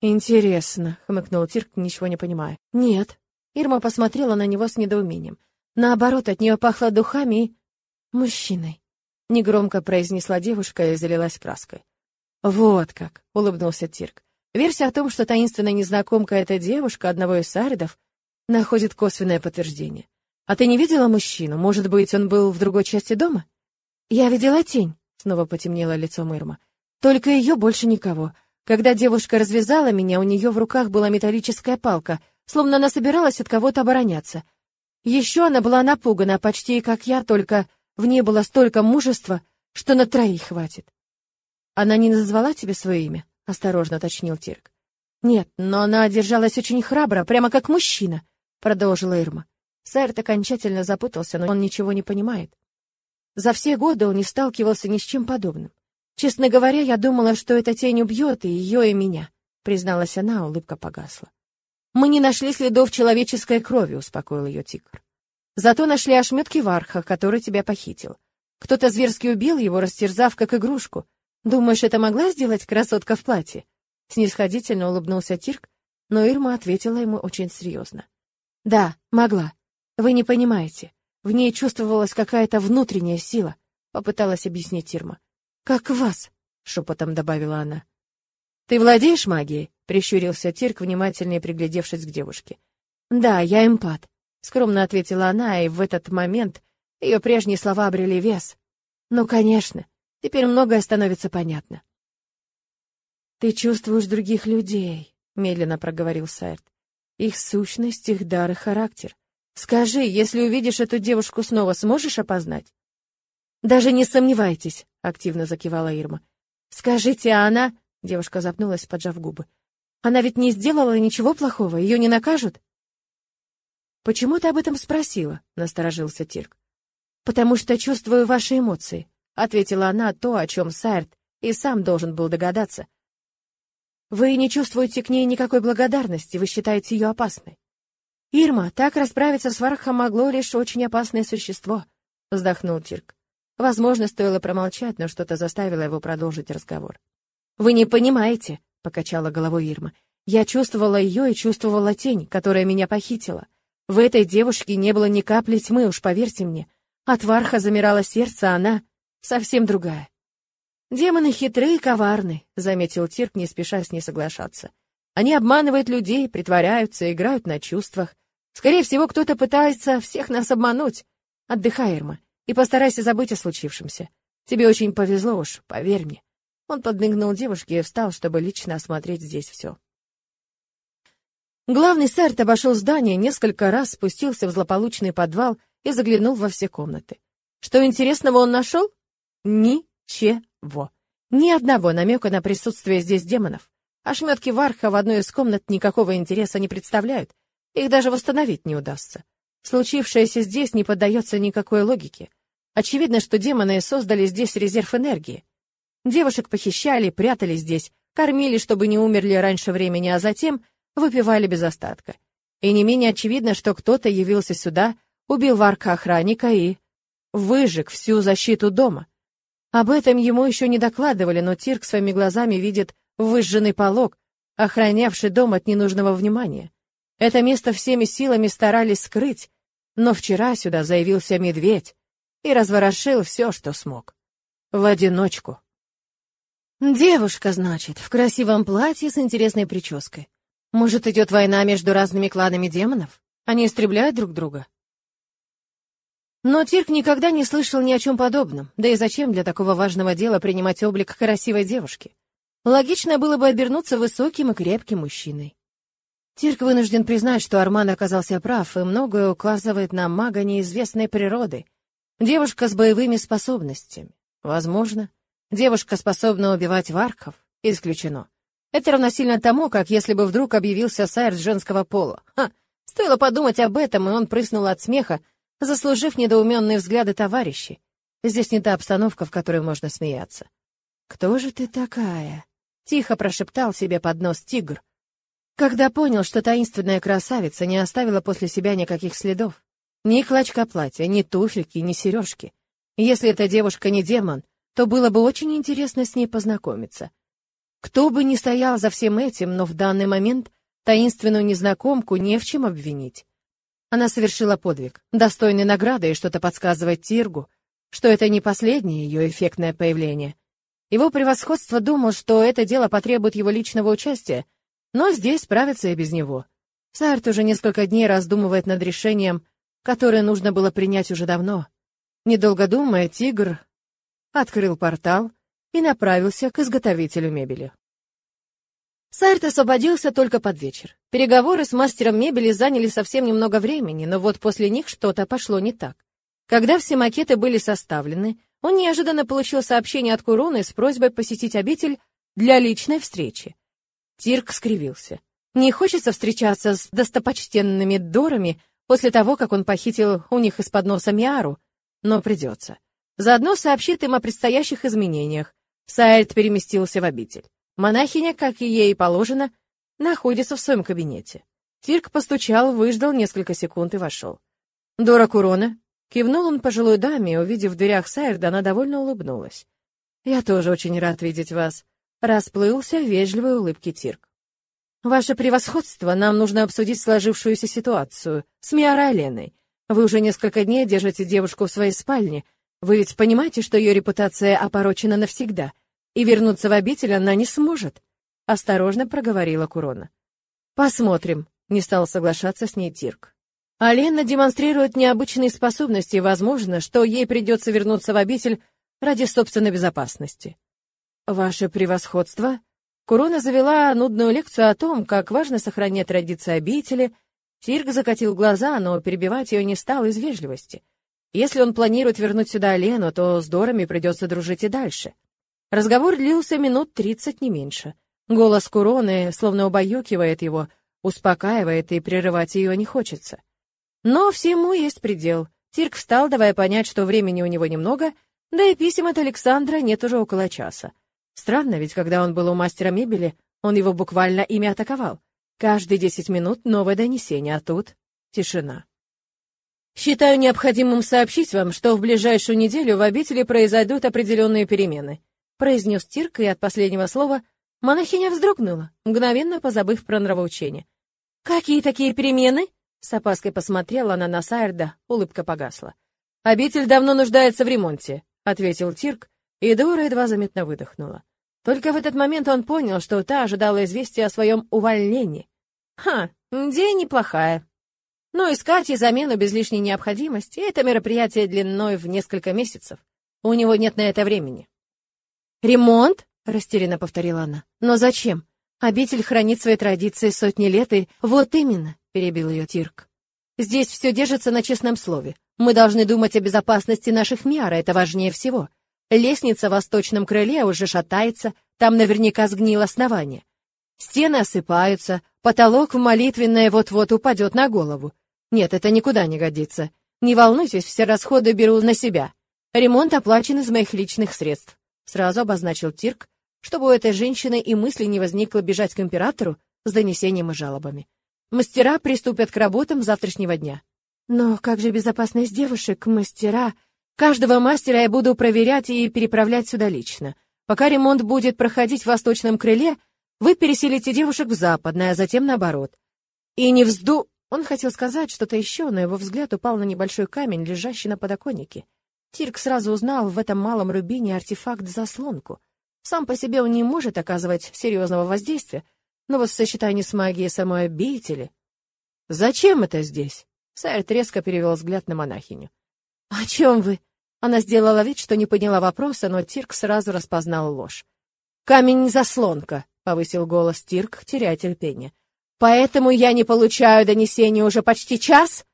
«Интересно», — хмыкнул Тирк, ничего не понимая. «Нет». Ирма посмотрела на него с недоумением. Наоборот, от нее пахло духами и... мужчиной. Негромко произнесла девушка и залилась краской. «Вот как!» — улыбнулся Тирк. Версия о том, что таинственная незнакомка — это девушка одного из саридов, находит косвенное подтверждение. «А ты не видела мужчину? Может быть, он был в другой части дома?» «Я видела тень», — снова потемнело лицо Мырма. «Только ее больше никого. Когда девушка развязала меня, у нее в руках была металлическая палка, словно она собиралась от кого-то обороняться. Еще она была напугана, почти как я, только в ней было столько мужества, что на троих хватит. Она не назвала тебе свое имя? Осторожно уточнил Тирк. Нет, но она держалась очень храбро, прямо как мужчина, продолжила Ирма. Сайрт окончательно запутался, но он ничего не понимает. За все годы он не сталкивался ни с чем подобным. Честно говоря, я думала, что эта тень убьет и ее, и меня, призналась она, улыбка погасла. Мы не нашли следов человеческой крови, успокоил ее Тигр. Зато нашли ошметки Варха, который тебя похитил. Кто-то зверски убил его, растерзав как игрушку. Думаешь, это могла сделать красотка в платье? Снисходительно улыбнулся Тирк, но Ирма ответила ему очень серьезно. Да, могла. Вы не понимаете. В ней чувствовалась какая-то внутренняя сила, попыталась объяснить Ирма. Как вас, шепотом добавила она. Ты владеешь магией? Прищурился Тирк, внимательнее приглядевшись к девушке. Да, я эмпат. Скромно ответила она, и в этот момент ее прежние слова обрели вес. Ну, конечно, теперь многое становится понятно. «Ты чувствуешь других людей», — медленно проговорил Сайрт. «Их сущность, их дар и характер. Скажи, если увидишь эту девушку снова, сможешь опознать?» «Даже не сомневайтесь», — активно закивала Ирма. «Скажите, а она...» — девушка запнулась, поджав губы. «Она ведь не сделала ничего плохого, ее не накажут?» «Почему ты об этом спросила?» — насторожился Тирк. «Потому что чувствую ваши эмоции», — ответила она то, о чем Сайрт и сам должен был догадаться. «Вы не чувствуете к ней никакой благодарности, вы считаете ее опасной». «Ирма, так расправиться с Вархом могло лишь очень опасное существо», — вздохнул Тирк. Возможно, стоило промолчать, но что-то заставило его продолжить разговор. «Вы не понимаете», — покачала головой Ирма. «Я чувствовала ее и чувствовала тень, которая меня похитила. В этой девушке не было ни капли тьмы, уж поверьте мне. От Варха замирало сердце, а она совсем другая. «Демоны хитрые и коварны», — заметил Тирк, не спеша с ней соглашаться. «Они обманывают людей, притворяются, играют на чувствах. Скорее всего, кто-то пытается всех нас обмануть. Отдыхай, Ирма, и постарайся забыть о случившемся. Тебе очень повезло уж, поверь мне». Он подмигнул девушке и встал, чтобы лично осмотреть здесь все. Главный сэрт обошел здание, несколько раз спустился в злополучный подвал и заглянул во все комнаты. Что интересного он нашел? Ничего. Ни одного намека на присутствие здесь демонов. Ошметки Варха в одной из комнат никакого интереса не представляют. Их даже восстановить не удастся. Случившееся здесь не поддается никакой логике. Очевидно, что демоны создали здесь резерв энергии. Девушек похищали, прятали здесь, кормили, чтобы не умерли раньше времени, а затем выпивали без остатка. И не менее очевидно, что кто-то явился сюда, убил варка охранника и выжег всю защиту дома. Об этом ему еще не докладывали, но Тирк своими глазами видит выжженный полог, охранявший дом от ненужного внимания. Это место всеми силами старались скрыть, но вчера сюда заявился медведь и разворошил все, что смог. В одиночку. Девушка, значит, в красивом платье с интересной прической. Может, идет война между разными кланами демонов? Они истребляют друг друга? Но Тирк никогда не слышал ни о чем подобном, да и зачем для такого важного дела принимать облик красивой девушки? Логично было бы обернуться высоким и крепким мужчиной. Тирк вынужден признать, что Арман оказался прав, и многое указывает на мага неизвестной природы. Девушка с боевыми способностями. Возможно. Девушка способна убивать варков. Исключено. Это равносильно тому, как если бы вдруг объявился сайр женского пола. Ха! Стоило подумать об этом, и он прыснул от смеха, заслужив недоуменные взгляды товарищей. Здесь не та обстановка, в которой можно смеяться. «Кто же ты такая?» — тихо прошептал себе под нос тигр, когда понял, что таинственная красавица не оставила после себя никаких следов. Ни клочка платья, ни туфельки, ни сережки. Если эта девушка не демон, то было бы очень интересно с ней познакомиться. Кто бы ни стоял за всем этим, но в данный момент таинственную незнакомку не в чем обвинить. Она совершила подвиг, достойный награды, и что-то подсказывает Тиргу, что это не последнее ее эффектное появление. Его превосходство думал, что это дело потребует его личного участия, но здесь справится и без него. Сарт уже несколько дней раздумывает над решением, которое нужно было принять уже давно. Недолго думая, тигр открыл портал и направился к изготовителю мебели. Сайрт освободился только под вечер. Переговоры с мастером мебели заняли совсем немного времени, но вот после них что-то пошло не так. Когда все макеты были составлены, он неожиданно получил сообщение от Куроны с просьбой посетить обитель для личной встречи. Тирк скривился. Не хочется встречаться с достопочтенными Дорами после того, как он похитил у них из-под носа Миару, но придется. Заодно сообщит им о предстоящих изменениях. Сайрт переместился в обитель. Монахиня, как и ей положено, находится в своем кабинете. Тирк постучал, выждал несколько секунд и вошел. «Дора Курона?» Кивнул он пожилой даме, увидев в дверях Сайрда, она довольно улыбнулась. «Я тоже очень рад видеть вас», — расплылся в вежливой улыбке Тирк. «Ваше превосходство, нам нужно обсудить сложившуюся ситуацию с Миарой Леной. Вы уже несколько дней держите девушку в своей спальне. Вы ведь понимаете, что ее репутация опорочена навсегда, и вернуться в обитель она не сможет, осторожно проговорила Курона. Посмотрим, не стал соглашаться с ней Тирк. Алена демонстрирует необычные способности, и возможно, что ей придется вернуться в обитель ради собственной безопасности. Ваше превосходство, Курона завела нудную лекцию о том, как важно сохранять традиции обители. Тирк закатил глаза, но перебивать ее не стал из вежливости. Если он планирует вернуть сюда Алену, то с Дорами придется дружить и дальше. Разговор длился минут тридцать, не меньше. Голос Куроны словно убаюкивает его, успокаивает, и прерывать ее не хочется. Но всему есть предел. Тирк встал, давая понять, что времени у него немного, да и писем от Александра нет уже около часа. Странно, ведь когда он был у мастера мебели, он его буквально ими атаковал. Каждые десять минут новое донесение, а тут тишина. Считаю необходимым сообщить вам, что в ближайшую неделю в обители произойдут определенные перемены произнес Тирк, и от последнего слова монахиня вздрогнула, мгновенно позабыв про нравоучение. «Какие такие перемены?» С опаской посмотрела она на Сайрда, улыбка погасла. «Обитель давно нуждается в ремонте», — ответил Тирк, и Дора едва заметно выдохнула. Только в этот момент он понял, что та ожидала известия о своем увольнении. «Ха, идея неплохая. Но искать и замену без лишней необходимости — это мероприятие длиной в несколько месяцев. У него нет на это времени». «Ремонт?» — растерянно повторила она. «Но зачем? Обитель хранит свои традиции сотни лет, и вот именно», — перебил ее Тирк. «Здесь все держится на честном слове. Мы должны думать о безопасности наших миар, это важнее всего. Лестница в восточном крыле уже шатается, там наверняка сгнило основание. Стены осыпаются, потолок в молитвенное вот-вот упадет на голову. Нет, это никуда не годится. Не волнуйтесь, все расходы беру на себя. Ремонт оплачен из моих личных средств. Сразу обозначил Тирк, чтобы у этой женщины и мысли не возникло бежать к императору с донесением и жалобами. Мастера приступят к работам завтрашнего дня. Но как же безопасность девушек, мастера? Каждого мастера я буду проверять и переправлять сюда лично. Пока ремонт будет проходить в восточном крыле, вы переселите девушек в западное, а затем наоборот. И не взду... Он хотел сказать что-то еще, но его взгляд упал на небольшой камень, лежащий на подоконнике. Тирк сразу узнал в этом малом рубине артефакт-заслонку. Сам по себе он не может оказывать серьезного воздействия, но вот в сочетании с магией самой обители... «Зачем это здесь?» Сайрт резко перевел взгляд на монахиню. «О чем вы?» Она сделала вид, что не поняла вопроса, но Тирк сразу распознал ложь. «Камень-заслонка», — повысил голос Тирк, теряя терпение. «Поэтому я не получаю донесения уже почти час?»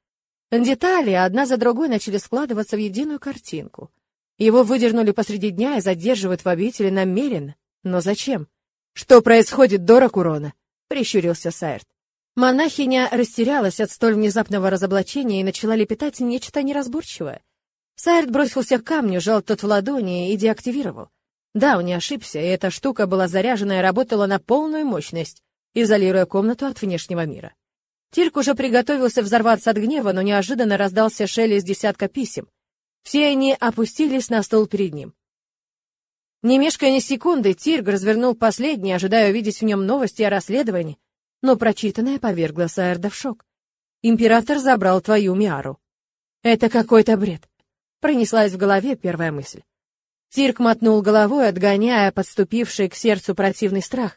Детали одна за другой начали складываться в единую картинку. Его выдернули посреди дня и задерживают в обители намеренно. Но зачем? Что происходит, Дора Курона? Прищурился Сайрт. Монахиня растерялась от столь внезапного разоблачения и начала лепетать нечто неразборчивое. Сайрт бросился к камню, жал тот в ладони и деактивировал. Да, он не ошибся, и эта штука была заряжена и работала на полную мощность, изолируя комнату от внешнего мира. Тирк уже приготовился взорваться от гнева, но неожиданно раздался шелест десятка писем. Все они опустились на стол перед ним. Не мешкая ни секунды, Тирк развернул последний, ожидая увидеть в нем новости о расследовании, но прочитанное повергло Сайерда в шок. император забрал твою Миару. Это какой-то бред. Пронеслась в голове первая мысль. Тирк мотнул головой, отгоняя подступивший к сердцу противный страх.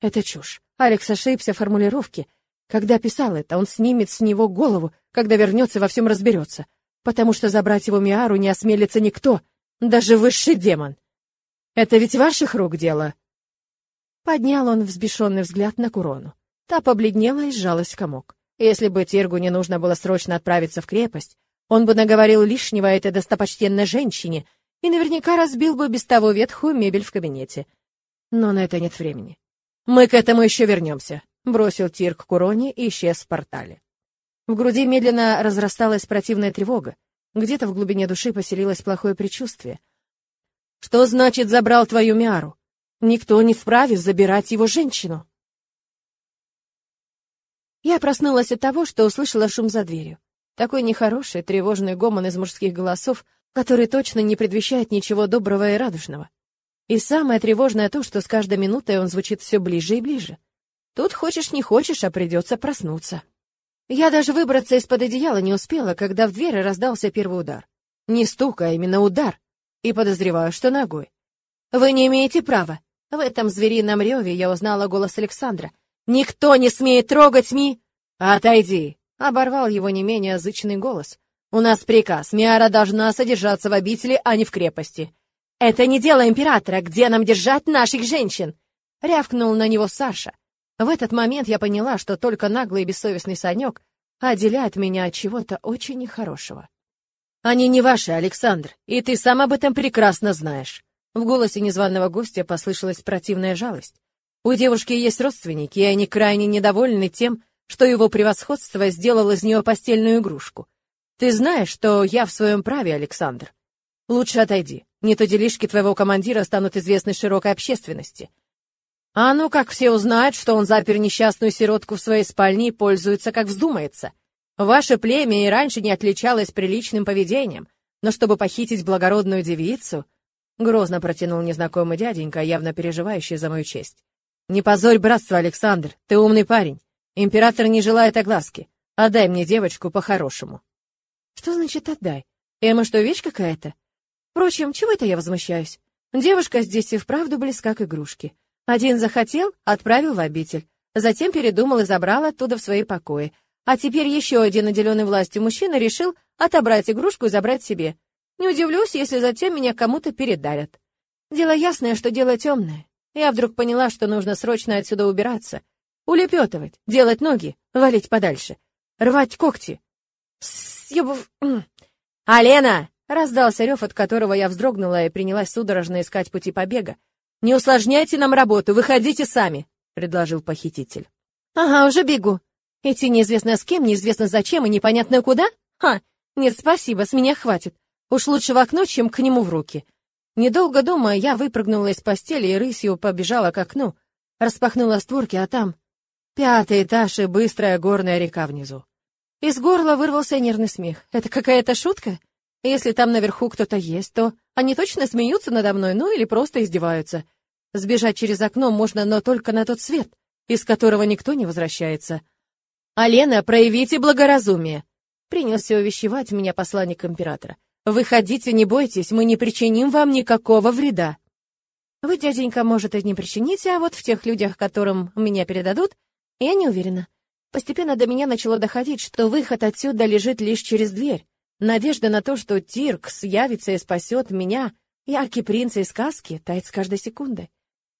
Это чушь. Алекс ошибся в формулировке. Когда писал это, он снимет с него голову, когда вернется во всем разберется. Потому что забрать его Миару не осмелится никто, даже высший демон. Это ведь ваших рук дело. Поднял он взбешенный взгляд на Курону. Та побледнела и сжалась в комок. Если бы Тиргу не нужно было срочно отправиться в крепость, он бы наговорил лишнего этой достопочтенной женщине и наверняка разбил бы без того ветхую мебель в кабинете. Но на это нет времени. «Мы к этому еще вернемся», — бросил Тир к Куроне и исчез в портале. В груди медленно разрасталась противная тревога. Где-то в глубине души поселилось плохое предчувствие. «Что значит забрал твою Миару? Никто не вправе забирать его женщину». Я проснулась от того, что услышала шум за дверью. Такой нехороший, тревожный гомон из мужских голосов, который точно не предвещает ничего доброго и радужного. И самое тревожное то, что с каждой минутой он звучит все ближе и ближе. Тут хочешь не хочешь, а придется проснуться. Я даже выбраться из-под одеяла не успела, когда в дверь раздался первый удар. Не стук, а именно удар. И подозреваю, что ногой. «Вы не имеете права». В этом зверином реве я узнала голос Александра. «Никто не смеет трогать ми...» «Отойди!» — оборвал его не менее язычный голос. «У нас приказ. Миара должна содержаться в обители, а не в крепости. «Это не дело императора, где нам держать наших женщин!» — рявкнул на него Саша. В этот момент я поняла, что только наглый и бессовестный Санек отделяет меня от чего-то очень нехорошего. «Они не ваши, Александр, и ты сам об этом прекрасно знаешь». В голосе незваного гостя послышалась противная жалость. У девушки есть родственники, и они крайне недовольны тем, что его превосходство сделал из нее постельную игрушку. Ты знаешь, что я в своем праве, Александр. Лучше отойди. Не то делишки твоего командира станут известны широкой общественности. А ну как все узнают, что он запер несчастную сиротку в своей спальне и пользуется, как вздумается. Ваше племя и раньше не отличалось приличным поведением, но чтобы похитить благородную девицу... Грозно протянул незнакомый дяденька, явно переживающий за мою честь. «Не позорь братство, Александр, ты умный парень. Император не желает огласки. Отдай мне девочку по-хорошему». «Что значит отдай? Эмма что, вещь какая-то? Впрочем, чего это я возмущаюсь? Девушка здесь и вправду близка к игрушке. Один захотел, отправил в обитель. Затем передумал и забрал оттуда в свои покои. А теперь еще один наделенный властью мужчина решил отобрать игрушку и забрать себе. Не удивлюсь, если затем меня кому-то передарят. Дело ясное, что дело темное. Я вдруг поняла, что нужно срочно отсюда убираться. Улепетывать, делать ноги, валить подальше, рвать когти. Съебав... «Алена!» Раздался рев, от которого я вздрогнула и принялась судорожно искать пути побега. «Не усложняйте нам работу, выходите сами», — предложил похититель. «Ага, уже бегу. Идти неизвестно с кем, неизвестно зачем и непонятно куда? Ха, нет, спасибо, с меня хватит. Уж лучше в окно, чем к нему в руки». Недолго думая, я выпрыгнула из постели и рысью побежала к окну, распахнула створки, а там пятый этаж и быстрая горная река внизу. Из горла вырвался нервный смех. «Это какая-то шутка?» Если там наверху кто-то есть, то они точно смеются надо мной, ну или просто издеваются. Сбежать через окно можно, но только на тот свет, из которого никто не возвращается. «Алена, проявите благоразумие!» Принялся увещевать меня посланник императора. «Выходите, не бойтесь, мы не причиним вам никакого вреда». Вы, дяденька, может, и не причините, а вот в тех людях, которым меня передадут, я не уверена. Постепенно до меня начало доходить, что выход отсюда лежит лишь через дверь. Надежда на то, что Тиркс явится и спасет меня, яркий принц из сказки, тает с каждой секунды.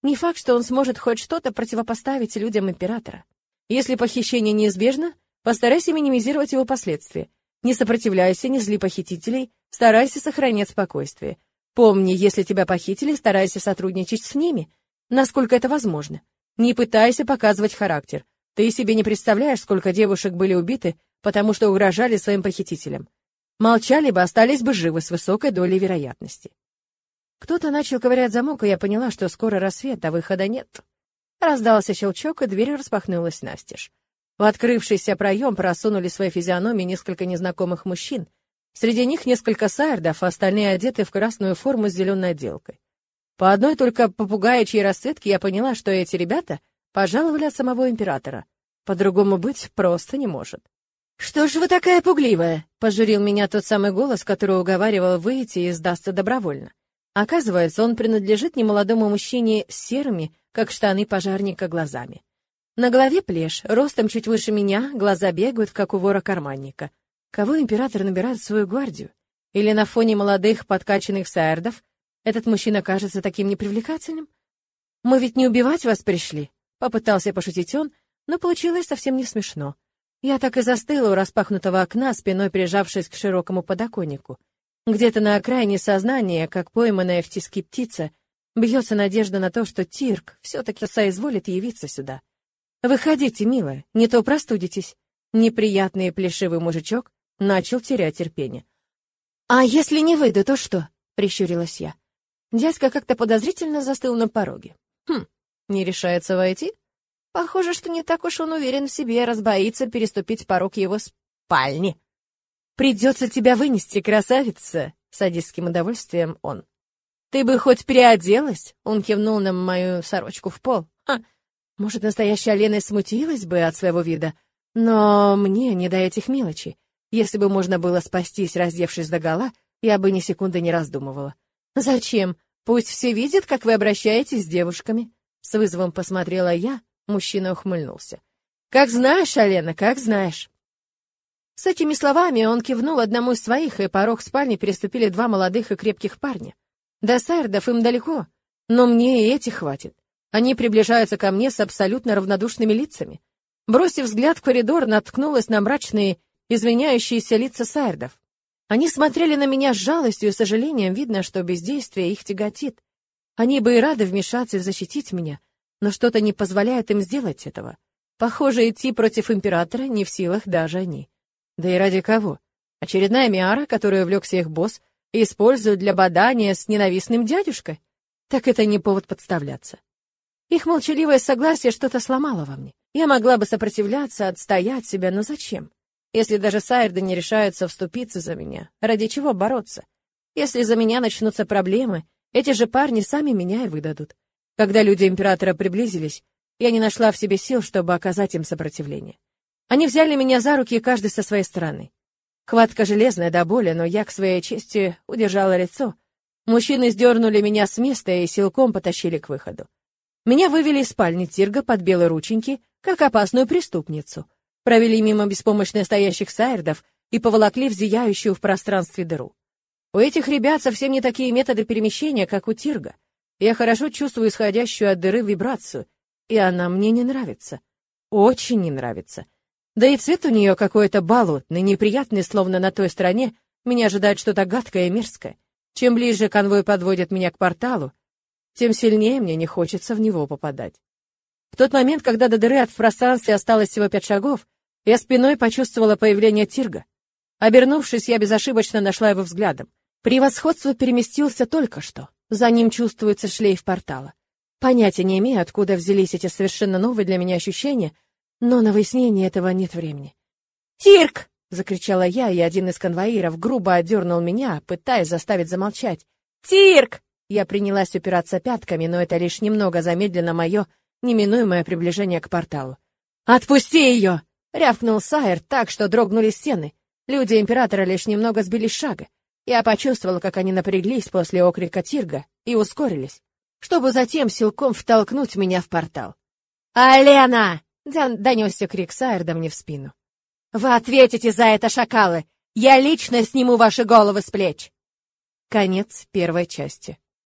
Не факт, что он сможет хоть что-то противопоставить людям императора. Если похищение неизбежно, постарайся минимизировать его последствия. Не сопротивляйся, не зли похитителей, старайся сохранять спокойствие. Помни, если тебя похитили, старайся сотрудничать с ними, насколько это возможно. Не пытайся показывать характер. Ты себе не представляешь, сколько девушек были убиты, потому что угрожали своим похитителям. Молчали бы, остались бы живы с высокой долей вероятности. Кто-то начал ковырять замок, и я поняла, что скоро рассвет, а выхода нет. Раздался щелчок, и дверь распахнулась настежь. В открывшийся проем просунули свои физиономии несколько незнакомых мужчин. Среди них несколько сайрдов, а остальные одеты в красную форму с зеленой отделкой. По одной только попугаячьей расцветке я поняла, что эти ребята пожаловали от самого императора. По-другому быть просто не может. «Что ж вы такая пугливая?» — пожурил меня тот самый голос, который уговаривал выйти и сдастся добровольно. Оказывается, он принадлежит немолодому мужчине с серыми, как штаны пожарника, глазами. На голове плешь, ростом чуть выше меня, глаза бегают, как у вора-карманника. Кого император набирает в свою гвардию? Или на фоне молодых подкачанных саэрдов этот мужчина кажется таким непривлекательным? «Мы ведь не убивать вас пришли», — попытался пошутить он, но получилось совсем не смешно. Я так и застыла у распахнутого окна, спиной прижавшись к широкому подоконнику. Где-то на окраине сознания, как пойманная в тиски птица, бьется надежда на то, что Тирк все-таки соизволит явиться сюда. «Выходите, милая, не то простудитесь». Неприятный и плешивый мужичок начал терять терпение. «А если не выйду, то что?» — прищурилась я. Дядька как-то подозрительно застыл на пороге. «Хм, не решается войти?» Похоже, что не так уж он уверен в себе, раз боится переступить порог его спальни. «Придется тебя вынести, красавица!» — садистским удовольствием он. «Ты бы хоть переоделась?» — он кивнул на мою сорочку в пол. «Ха! Может, настоящая Лена смутилась бы от своего вида, но мне не до этих мелочей. Если бы можно было спастись, раздевшись догола, я бы ни секунды не раздумывала. Зачем? Пусть все видят, как вы обращаетесь с девушками. С вызовом посмотрела я, Мужчина ухмыльнулся. «Как знаешь, Алена, как знаешь». С этими словами он кивнул одному из своих, и порог спальни переступили два молодых и крепких парня. До Сайрдов им далеко, но мне и этих хватит. Они приближаются ко мне с абсолютно равнодушными лицами. Бросив взгляд в коридор, наткнулась на мрачные, извиняющиеся лица Сайрдов. Они смотрели на меня с жалостью и сожалением, видно, что бездействие их тяготит. Они бы и рады вмешаться и защитить меня, но что-то не позволяет им сделать этого. Похоже, идти против императора не в силах даже они. Да и ради кого? Очередная Миара, которую увлекся их босс, используют для бадания с ненавистным дядюшкой? Так это не повод подставляться. Их молчаливое согласие что-то сломало во мне. Я могла бы сопротивляться, отстоять себя, но зачем? Если даже Сайрды не решаются вступиться за меня, ради чего бороться? Если за меня начнутся проблемы, эти же парни сами меня и выдадут. Когда люди императора приблизились, я не нашла в себе сил, чтобы оказать им сопротивление. Они взяли меня за руки, каждый со своей стороны. Хватка железная до боли, но я к своей чести удержала лицо. Мужчины сдернули меня с места и силком потащили к выходу. Меня вывели из спальни Тирга под белые рученьки, как опасную преступницу. Провели мимо беспомощно стоящих сайрдов и поволокли в зияющую в пространстве дыру. У этих ребят совсем не такие методы перемещения, как у Тирга. Я хорошо чувствую исходящую от дыры вибрацию, и она мне не нравится. Очень не нравится. Да и цвет у нее какой-то болотный, неприятный, словно на той стороне меня ожидает что-то гадкое и мерзкое. Чем ближе конвой подводит меня к порталу, тем сильнее мне не хочется в него попадать. В тот момент, когда до дыры от в пространстве осталось всего пять шагов, я спиной почувствовала появление Тирга. Обернувшись, я безошибочно нашла его взглядом. Превосходство переместился только что. За ним чувствуется шлейф портала. Понятия не имею, откуда взялись эти совершенно новые для меня ощущения, но на выяснение этого нет времени. «Тирк!» — закричала я, и один из конвоиров грубо отдернул меня, пытаясь заставить замолчать. «Тирк!» Я принялась упираться пятками, но это лишь немного замедлило мое неминуемое приближение к порталу. «Отпусти ее!» — рявкнул Сайер так, что дрогнули стены. Люди Императора лишь немного сбили шага. Я почувствовал, как они напряглись после окрика Тирга и ускорились, чтобы затем силком втолкнуть меня в портал. «Алена!» — донесся крик Сайерда мне в спину. «Вы ответите за это, шакалы! Я лично сниму ваши головы с плеч!» Конец первой части.